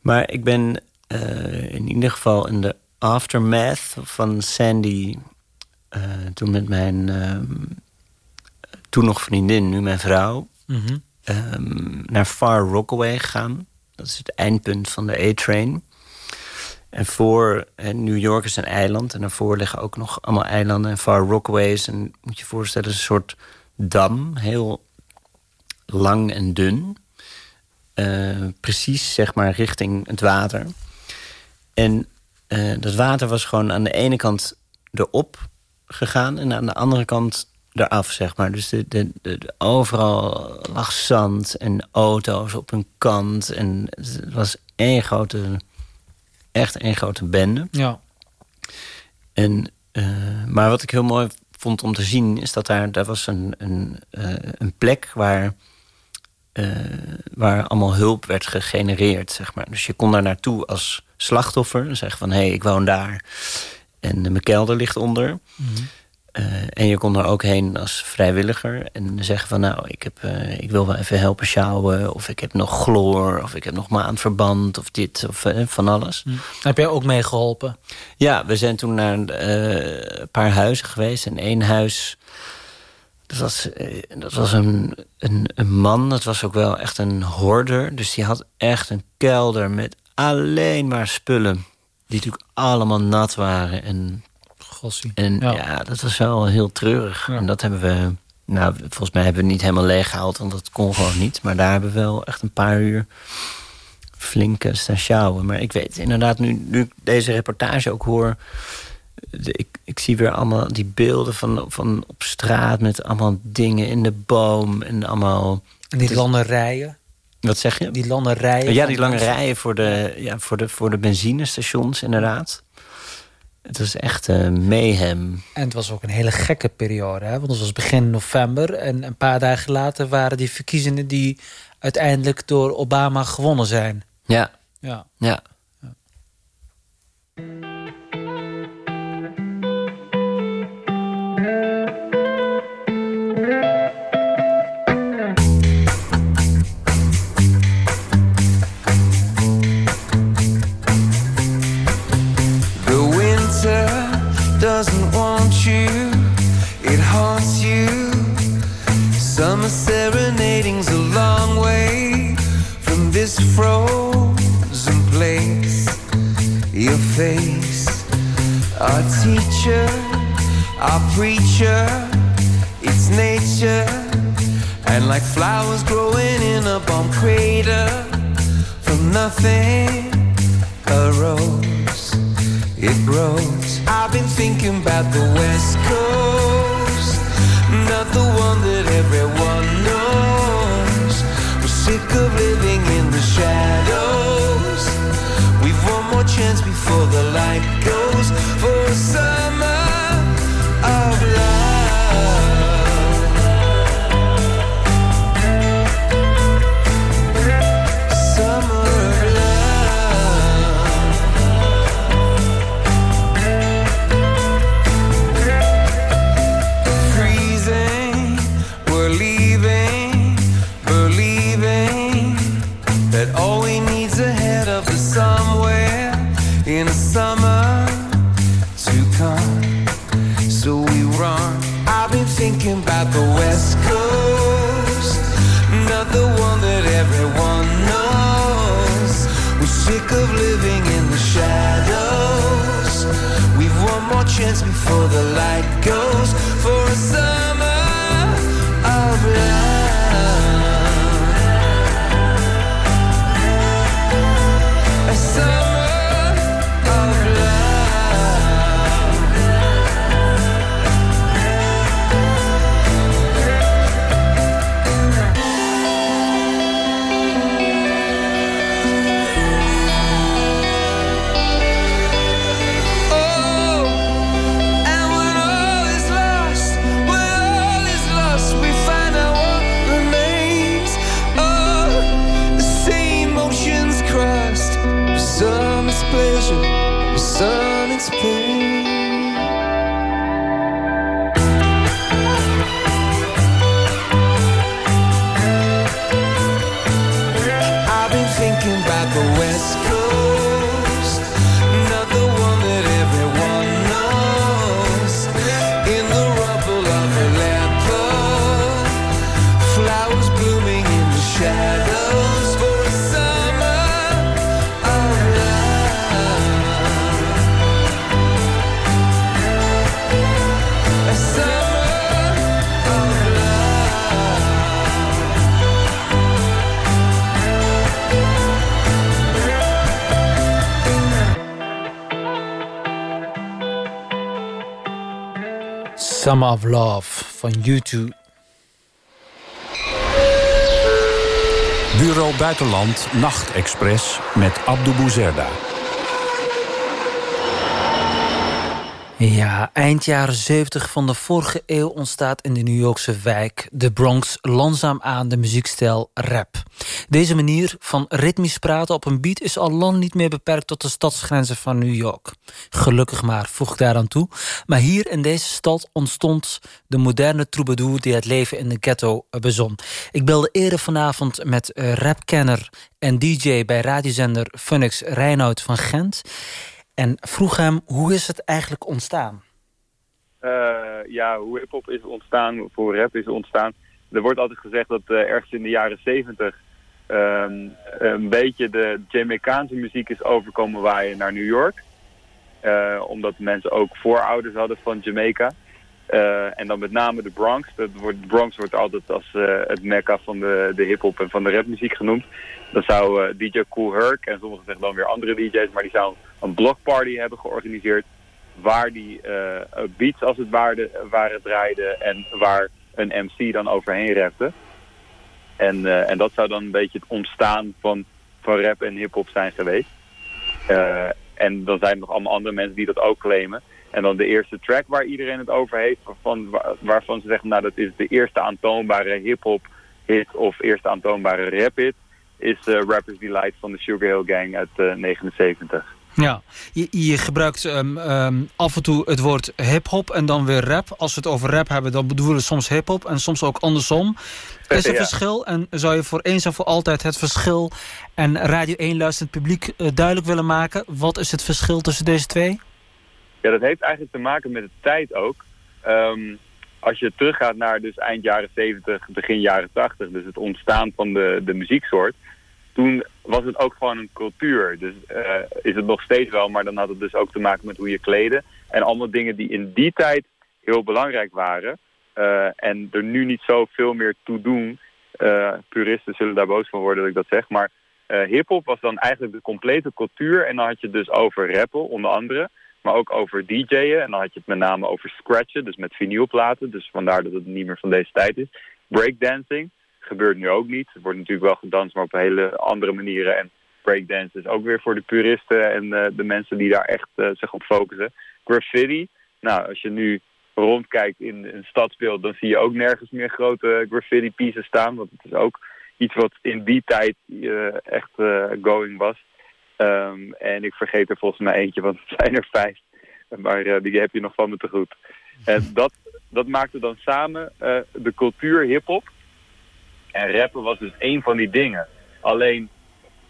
Maar ik ben eh, in ieder geval in de aftermath van Sandy... eh, toen met mijn ehm, toen nog vriendin, nu mijn vrouw... Mhm. ehm, naar Far Rockaway gegaan. Dat is het eindpunt van de A-train. En voor New York is een eiland. En daarvoor liggen ook nog allemaal eilanden. En Far Rockaway is een, moet je je voorstellen, een soort dam. Heel lang en dun. Eh, precies, zeg maar, richting het water. En eh, dat water was gewoon aan de ene kant erop gegaan... en aan de andere kant eraf, zeg maar. Dus de, de, de, overal lag zand en auto's op hun kant. En het was één grote, echt één grote bende. Ja. En, eh, maar wat ik heel mooi vond om te zien... is dat daar, daar was een, een, eh, een plek waar, eh, waar allemaal hulp werd gegenereerd. Zeg maar. Dus je kon daar naartoe als slachtoffer. en Zeggen van, hé, hey, ik woon daar. En mijn kelder ligt onder. Eh, en je kon er ook heen als vrijwilliger. En zeggen van, nou, ik, heb, eh, ik wil wel even helpen sjouwen. Of ik heb nog chloor. Of ik heb nog maandverband. Of dit, of van alles. Heb jij ook meegeholpen? Ja, we zijn toen naar een paar huizen geweest. En één huis, dat was, eh, dat was een, een, een man. Dat was ook wel echt een hoorder. Dus die had echt een kelder met alleen maar spullen. Die natuurlijk allemaal nat waren. En. En ja. dat was wel heel treurig. En dat hebben we... Nou, volgens mij hebben we het niet helemaal leeg gehaald, want dat kon gewoon niet. Maar daar hebben we wel echt een paar uur flink staan sjouwen. Maar ik weet inderdaad, nu, nu ik deze reportage ook hoor... ik, ik zie weer allemaal die beelden van, van op straat... met allemaal dingen in de boom en allemaal... En die lange rijen. Wat zeg je? Die lange rijen. Ja, die lange rijen voor de, ja, voor de, voor de benzinestations, inderdaad. Het was echt uh, mayhem. En het was ook een hele gekke periode. Hè? Want het was begin november. En een paar dagen later waren die verkiezingen... die uiteindelijk door Obama gewonnen zijn. Ja. Ja. ja. Doesn't want you, it haunts you. Summer serenading's a long way from this frozen place. Your face, our teacher, our preacher, it's nature. And like flowers growing in a bomb crater, from nothing arose, it grows. I've been thinking about the West Coast, more chance before the light. Goes the West Summer of Love van U2. Bureau Buitenland Nachtexpress met Abdou Bouzerda. Ja, eind jaren 70 van de vorige eeuw ontstaat in de New Yorkse wijk de Bronx langzaam aan de muziekstijl rap. Deze manier van ritmisch praten op een beat is al lang niet meer beperkt tot de stadsgrenzen van New York. Gelukkig maar, voeg ik daaraan toe. Maar hier in deze stad ontstond de moderne troubadour die het leven in de ghetto bezon. Ik belde eerder vanavond met eh, rapkenner en DJ bij radiozender Funix Reinoud van Gent. En vroeg hem, hoe is het eigenlijk ontstaan? Eh, ja, hoe hip-hop is ontstaan, voor rap is ontstaan. Er wordt altijd gezegd dat eh, ergens in de jaren zeventig ehm, een beetje de Jamaicaanse muziek is overkomen waaien naar New York. Eh, omdat mensen ook voorouders hadden van Jamaica. En dan met name de Bronx. Dat de Bronx wordt altijd als het mekka van de, de hip-hop en van de rapmuziek genoemd. Dan zou DJ Cool Herc en sommigen zeggen dan weer andere DJ's, maar die zou een blockparty hebben georganiseerd. Waar die eh, beats als het ware waren draaiden en waar een MC dan overheen rapte. En, eh, en dat zou dan een beetje het ontstaan van, van rap en hip-hop zijn geweest. Eh, en dan zijn er nog allemaal andere mensen die dat ook claimen. En dan de eerste track waar iedereen het over heeft, waarvan, waar- waarvan ze zeggen, nou dat is de eerste aantoonbare hip-hop hit of eerste aantoonbare rap hit, is eh, Rapper's Delight van de Sugar Hill Gang uit eh 79. Ja, je, je gebruikt ehm, ehm, af en toe het woord hip-hop en dan weer rap. Als we het over rap hebben, dan bedoelen we soms hip-hop en soms ook andersom. [laughs] Is er Ja. verschil en zou je voor eens en voor altijd het verschil en Radio 1 luisterend publiek eh, duidelijk willen maken? Wat is het verschil tussen deze twee? Ja, dat heeft eigenlijk te maken met de tijd ook. Ehm, als je teruggaat naar dus eind jaren 70, begin jaren 80, dus het ontstaan van de, de muzieksoort. Toen was het ook gewoon een cultuur. Dus eh, is het nog steeds wel, maar dan had het dus ook te maken met hoe je kleden. En allemaal dingen die in die tijd heel belangrijk waren. eh, en er nu niet zoveel meer toe doen. Eh, puristen zullen daar boos van worden dat ik dat zeg. Maar hip-hop was dan eigenlijk de complete cultuur. En dan had je het dus over rappen, onder andere. Maar ook over DJ'en. En dan had je het met name over scratchen, dus met vinylplaten. Dus vandaar dat het niet meer van deze tijd is. Breakdancing gebeurt nu ook niet. Het wordt natuurlijk wel gedanst, maar op hele andere manieren. En breakdance is ook weer voor de puristen en eh, de mensen die daar echt eh, zich op focussen. Graffiti. Nou, als je nu rondkijkt in een stadsbeeld, dan zie je ook nergens meer grote graffiti pieces staan. Want het is ook iets wat in die tijd eh, echt going was. Ehm, en ik vergeet er volgens mij eentje, want het zijn er vijf. Maar die heb je nog van me te goed. En [laughs] dat, dat maakte dan samen de cultuur hip-hop. En rappen was dus één van die dingen. Alleen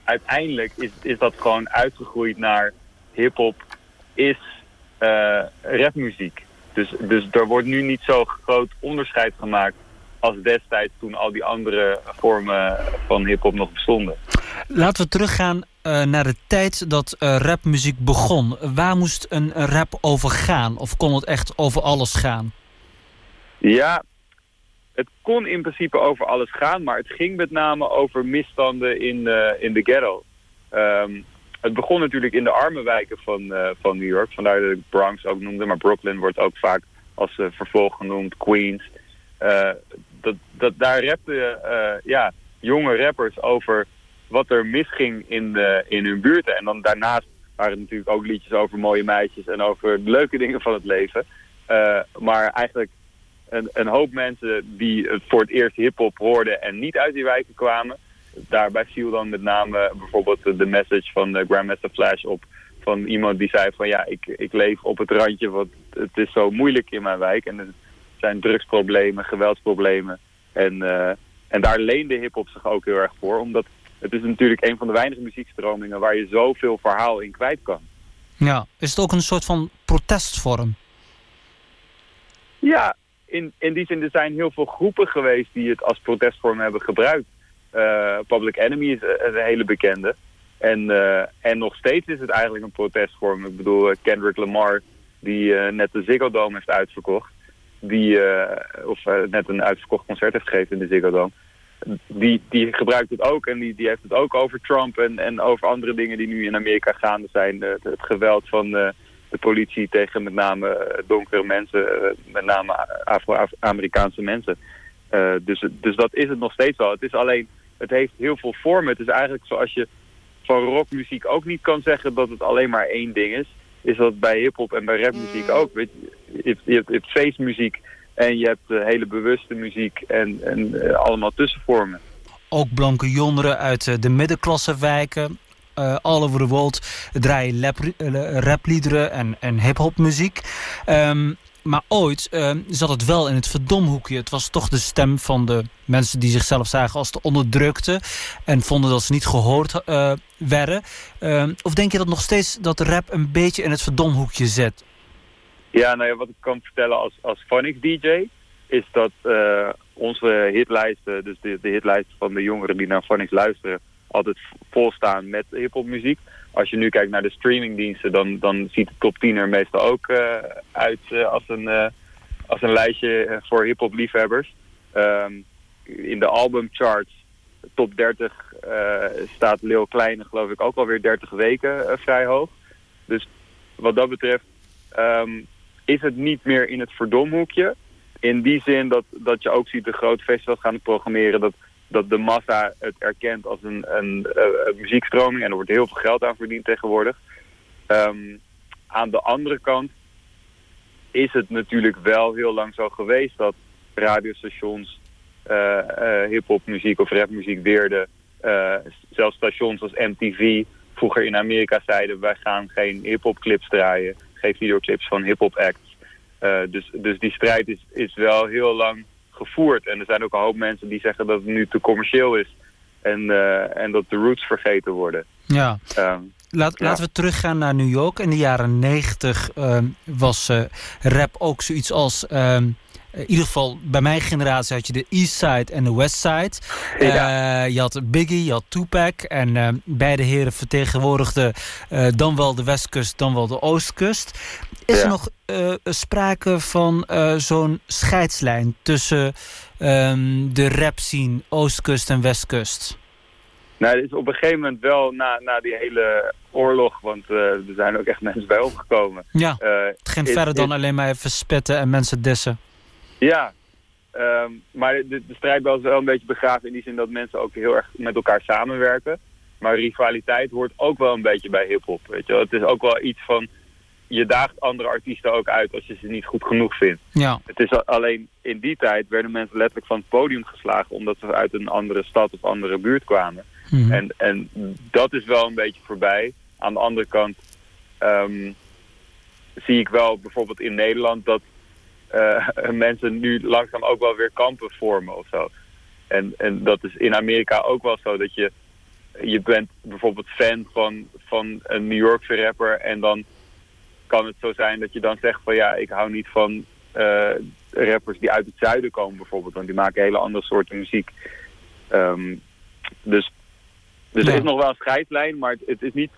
uiteindelijk is, is dat gewoon uitgegroeid naar hip-hop is eh, rapmuziek. Dus, dus er wordt nu niet zo groot onderscheid gemaakt als destijds toen al die andere vormen van hip-hop nog bestonden. Laten we teruggaan eh, naar de tijd dat eh, rapmuziek begon. Waar moest een rap over gaan? Of kon het echt over alles gaan? Ja, het kon in principe over alles gaan, maar het ging met name over misstanden in, eh, in de ghetto. Ehm, het begon natuurlijk in de arme wijken van, eh, van New York, vandaar dat ik Bronx ook noemde, maar Brooklyn wordt ook vaak als eh, vervolg genoemd, Queens. Dat, dat, daar rapten ja, jonge rappers over wat er misging in, de, in hun buurten. En dan daarnaast waren natuurlijk ook liedjes over mooie meisjes en over leuke dingen van het leven. Maar eigenlijk een, een hoop mensen die voor het eerst hip-hop hoorden en niet uit die wijken kwamen. Daarbij viel dan met name bijvoorbeeld de message van de Grandmaster Flash op. Van iemand die zei van ja, ik, ik leef op het randje, want het is zo moeilijk in mijn wijk. En er zijn drugsproblemen, geweldsproblemen. En, eh, en daar leende hip-hop zich ook heel erg voor. Omdat het is natuurlijk een van de weinige muziekstromingen waar je zoveel verhaal in kwijt kan. Ja, is het ook een soort van protestvorm? Ja, in, in die zin, er zijn heel veel groepen geweest die het als protestvorm hebben gebruikt. Eh, Public Enemy is eh, een hele bekende. En, eh, en nog steeds is het eigenlijk een protestvorm. Ik bedoel, Kendrick Lamar, die net de Ziggo Dome heeft uitverkocht. Die, of net een uitverkocht concert heeft gegeven in de Ziggo Dome. Die, die gebruikt het ook en die, die heeft het ook over Trump en, en over andere dingen die nu in Amerika gaande zijn. Eh, het geweld van de politie tegen met name eh, donkere mensen, eh, met name Afro-Amerikaanse mensen. Eh, dus, dus dat is het nog steeds wel. Het is alleen, het heeft heel veel vormen. Het is eigenlijk zoals je van rockmuziek ook niet kan zeggen dat het alleen maar één ding is. Is dat bij hip-hop en bij rapmuziek ook. Weet je, je, hebt, je, hebt, je hebt feestmuziek en je hebt hele bewuste muziek en, en allemaal tussenvormen. Ook blanke jongeren uit de middenklassewijken, eh all over the world, draaien lap, eh, rapliederen en, en hip-hop muziek. Ehm, maar ooit ehm, zat het wel in het verdomhoekje. Het was toch de stem van de mensen die zichzelf zagen als de onderdrukte. En vonden dat ze niet gehoord eh, werden. Ehm, of denk je dat nog steeds dat rap een beetje in het verdomhoekje zit? Ja, nou ja, wat ik kan vertellen als, als Phonics DJ... is dat onze hitlijsten, dus de, de hitlijsten van de jongeren die naar Phonics luisteren... altijd volstaan met hiphopmuziek. Als je nu kijkt naar de streamingdiensten, dan, dan ziet de top 10 er meestal ook uh, uit uh, als, een, uh, als een lijstje voor hiphop liefhebbers. Um, in de albumcharts, top 30, staat Lil Kleine geloof ik ook alweer 30 weken vrij hoog. Dus wat dat betreft um, is het niet meer in het verdomhoekje. In die zin dat, dat je ook ziet de grote festivals gaan programmeren... dat, dat de massa het erkent als een, een, een muziekstroming... en er wordt heel veel geld aan verdiend tegenwoordig. Um, aan de andere kant is het natuurlijk wel heel lang zo geweest... dat radiostations uh, uh, hip-hop-muziek of rapmuziek weerden. Zelfs stations als MTV vroeger in Amerika zeiden... wij gaan geen hip-hop clips draaien geen videoclips van hip-hop acts. Dus, dus die strijd is, is wel heel lang gevoerd. En er zijn ook een hoop mensen die zeggen dat het nu te commercieel is. En, uh, en dat de roots vergeten worden. Ja. Um, Laat, ja. Laten we teruggaan naar New York. In de jaren negentig um, was uh, rap ook zoiets als... Um, in ieder geval bij mijn generatie had je de East Side en de West Side. Ja. Uh, je had Biggie, je had Tupac. En uh, beide heren vertegenwoordigden uh, dan wel de Westkust, dan wel de Oostkust. Is ja. er nog sprake van zo'n scheidslijn tussen um, de rap scene Oostkust en Westkust? Nou, is op een gegeven moment wel na, na die hele oorlog, want er zijn ook echt mensen bij omgekomen. Ja, het ging is, verder dan is, alleen maar even spetten en mensen dissen. Ja, um, maar de, de strijd was wel een beetje begraven in die zin dat mensen ook heel erg met elkaar samenwerken. Maar rivaliteit hoort ook wel een beetje bij hiphop. Weet je wel? Het is ook wel iets van, je daagt andere artiesten ook uit als je ze niet goed genoeg vindt. Ja. Het is alleen in die tijd werden mensen letterlijk van het podium geslagen omdat ze uit een andere stad of andere buurt kwamen. Mhm. Mm -hmm. en, en dat is wel een beetje voorbij. Aan de andere kant um, zie ik wel bijvoorbeeld in Nederland dat [laughs] mensen nu langzaam ook wel weer kampen vormen of zo. En, en dat is in Amerika ook wel zo dat je, je bent bijvoorbeeld fan van, van een New Yorkse rapper en dan kan het zo zijn dat je dan zegt van ja, ik hou niet van uh, rappers die uit het zuiden komen bijvoorbeeld, want die maken hele andere soorten muziek. Um, dus dus ja. er is nog wel een scheidslijn, maar het, het, is niet,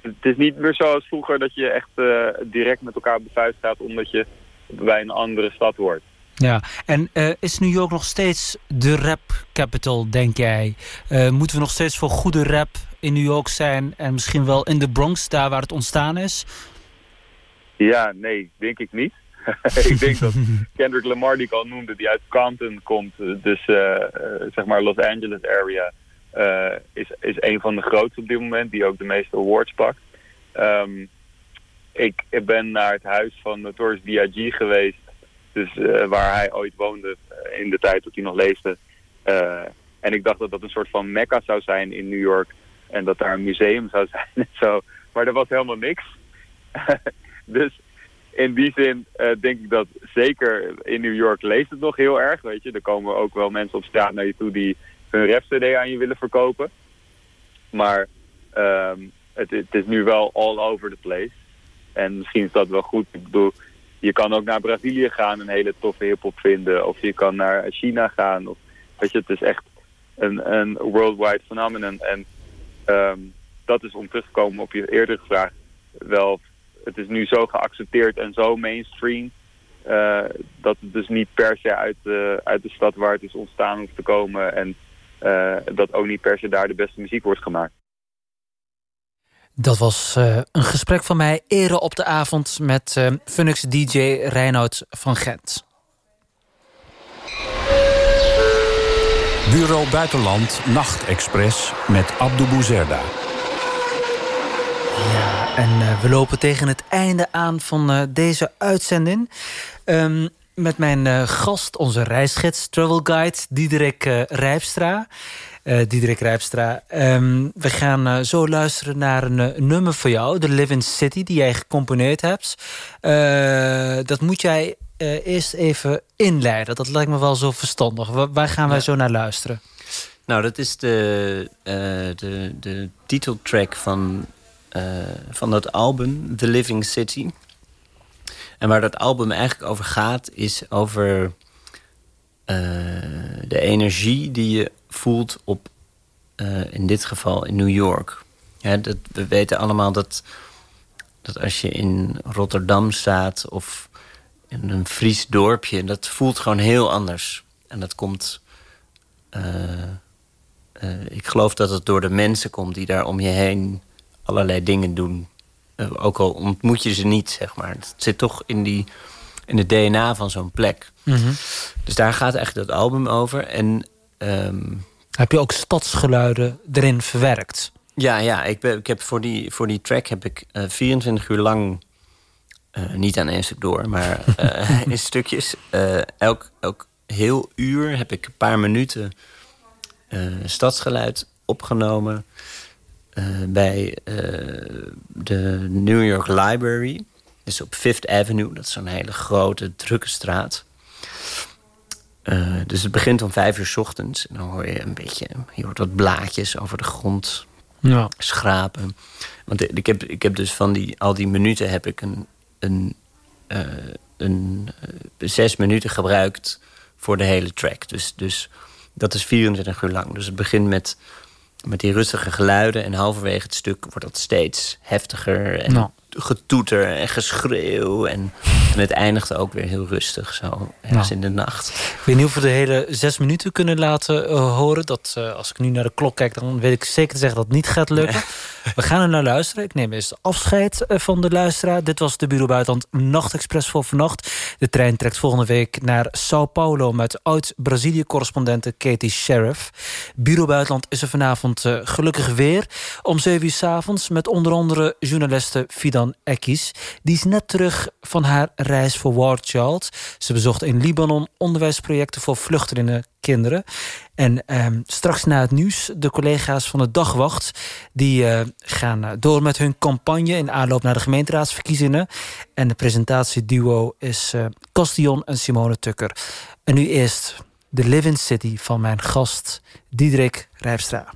het is niet meer zoals vroeger dat je echt uh, direct met elkaar op de vuist gaat omdat je bij een andere stad wordt. Ja, en uh, is New York nog steeds de rap capital, denk jij? Uh, moeten we nog steeds voor goede rap in New York zijn en misschien wel in de Bronx, daar waar het ontstaan is? Ja, nee, denk ik niet. [laughs] ik denk dat Kendrick Lamar, die ik al noemde, die uit Compton komt, dus uh, zeg maar Los Angeles area, is, is een van de grootste op dit moment, die ook de meeste awards pakt. Um, ik ben naar het huis van Notorious B.I.G. geweest. Dus uh, waar hij ooit woonde uh, in de tijd dat hij nog leefde. Uh, en ik dacht dat dat een soort van mekka zou zijn in New York. En dat daar een museum zou zijn [laughs] en zo. Maar er was helemaal niks. [laughs] dus in die zin denk ik dat zeker in New York leeft het nog heel erg. Weet je, er komen ook wel mensen op straat naar je toe die hun rap CD aan je willen verkopen. Maar um, het, het is nu wel all over the place. En misschien is dat wel goed. Ik bedoel, je kan ook naar Brazilië gaan en een hele toffe hip-hop vinden. Of je kan naar China gaan. Of, weet je, het is echt een, een worldwide phenomenon. En um, dat is om terug te komen op je eerdere vraag. Wel, het is nu zo geaccepteerd en zo mainstream. Uh, dat het dus niet per se uit de, uit de stad waar het is ontstaan hoeft te komen. En uh, dat ook niet per se daar de beste muziek wordt gemaakt. Dat was uh, een gesprek van mij eerder op de avond... met uh, Funix DJ Reinoud van Gent. Bureau Buitenland Nachtexpress met Abdou Bouzerda. Ja, en uh, we lopen tegen het einde aan van deze uitzending. Um, met mijn gast, onze reisgids, travel guide Diederik Rijpstra... Uh, Diederik Rijpstra. Um, we gaan uh, zo luisteren naar een, een, nummer voor jou, The Living City, die jij gecomponeerd hebt. Dat moet jij eerst even inleiden. Dat lijkt me wel zo verstandig. Waar, waar gaan wij ja. zo naar luisteren? Nou, dat is de, de, de titeltrack van, van dat album, The Living City. En waar dat album eigenlijk over gaat, is over de energie die je voelt op eh, in dit geval in New York. Ja, dat, we weten allemaal dat, dat als je in Rotterdam staat of in een Fries dorpje, dat voelt gewoon heel anders. En dat komt. eh, eh, ik geloof dat het door de mensen komt die daar om je heen allerlei dingen doen. Ook al ontmoet je ze niet, zeg maar. Het zit toch in, die, in het DNA van zo'n plek. Mhm. Dus daar gaat eigenlijk dat album over. En ehm, Heb je ook stadsgeluiden erin verwerkt? ja, ja ik, ben, ik heb voor, die, voor die track heb ik eh, 24 uur lang... eh, niet aan één stuk door, maar eh, [laughs] in stukjes. elk, elk heel uur heb ik een paar minuten stadsgeluid opgenomen... bij de New York Library. Dus op Fifth Avenue, dat is zo'n hele grote, drukke straat. Eh, dus het begint om vijf uur 's ochtends. En dan hoor je een beetje, je hoort wat blaadjes over de grond Ja. schrapen. Want ik heb, ik heb dus van die, al die minuten heb ik een, een, eh, een eh, zes minuten gebruikt voor de hele track. Dus, dus dat is 24 uur lang. Dus het begint met, met die rustige geluiden. En halverwege het stuk wordt dat steeds heftiger. En Nou. Getoeter en geschreeuw. En, en het eindigt ook weer heel rustig zo. Ergens Nou. in de nacht. Ik weet niet of we de hele zes minuten kunnen laten eh, horen. Dat, eh, als ik nu naar de klok kijk, dan weet ik zeker te zeggen dat het niet gaat lukken. [laughs] We gaan er naar luisteren. Ik neem eerst afscheid eh, van de luisteraar. Dit was de Bureau Buitenland Nachtexpress voor vannacht. De trein trekt volgende week naar Sao Paulo... met oud-Brazilië-correspondente Katie Sheriff. Bureau Buitenland is er vanavond eh, gelukkig weer. Om zeven uur 's avonds met onder andere journaliste Fidan Ekis. Die is net terug van haar reis voor War Child. Ze bezocht in Libanon onderwijsprojecten voor vluchtelingen kinderen. En ehm, straks na het nieuws, de collega's van de Dagwacht... die eh, gaan eh, door met hun campagne in aanloop naar de gemeenteraadsverkiezingen. En de presentatieduo is eh Castillon en Simone Tukker. En nu eerst de Living City van mijn gast Diederik Rijpstra.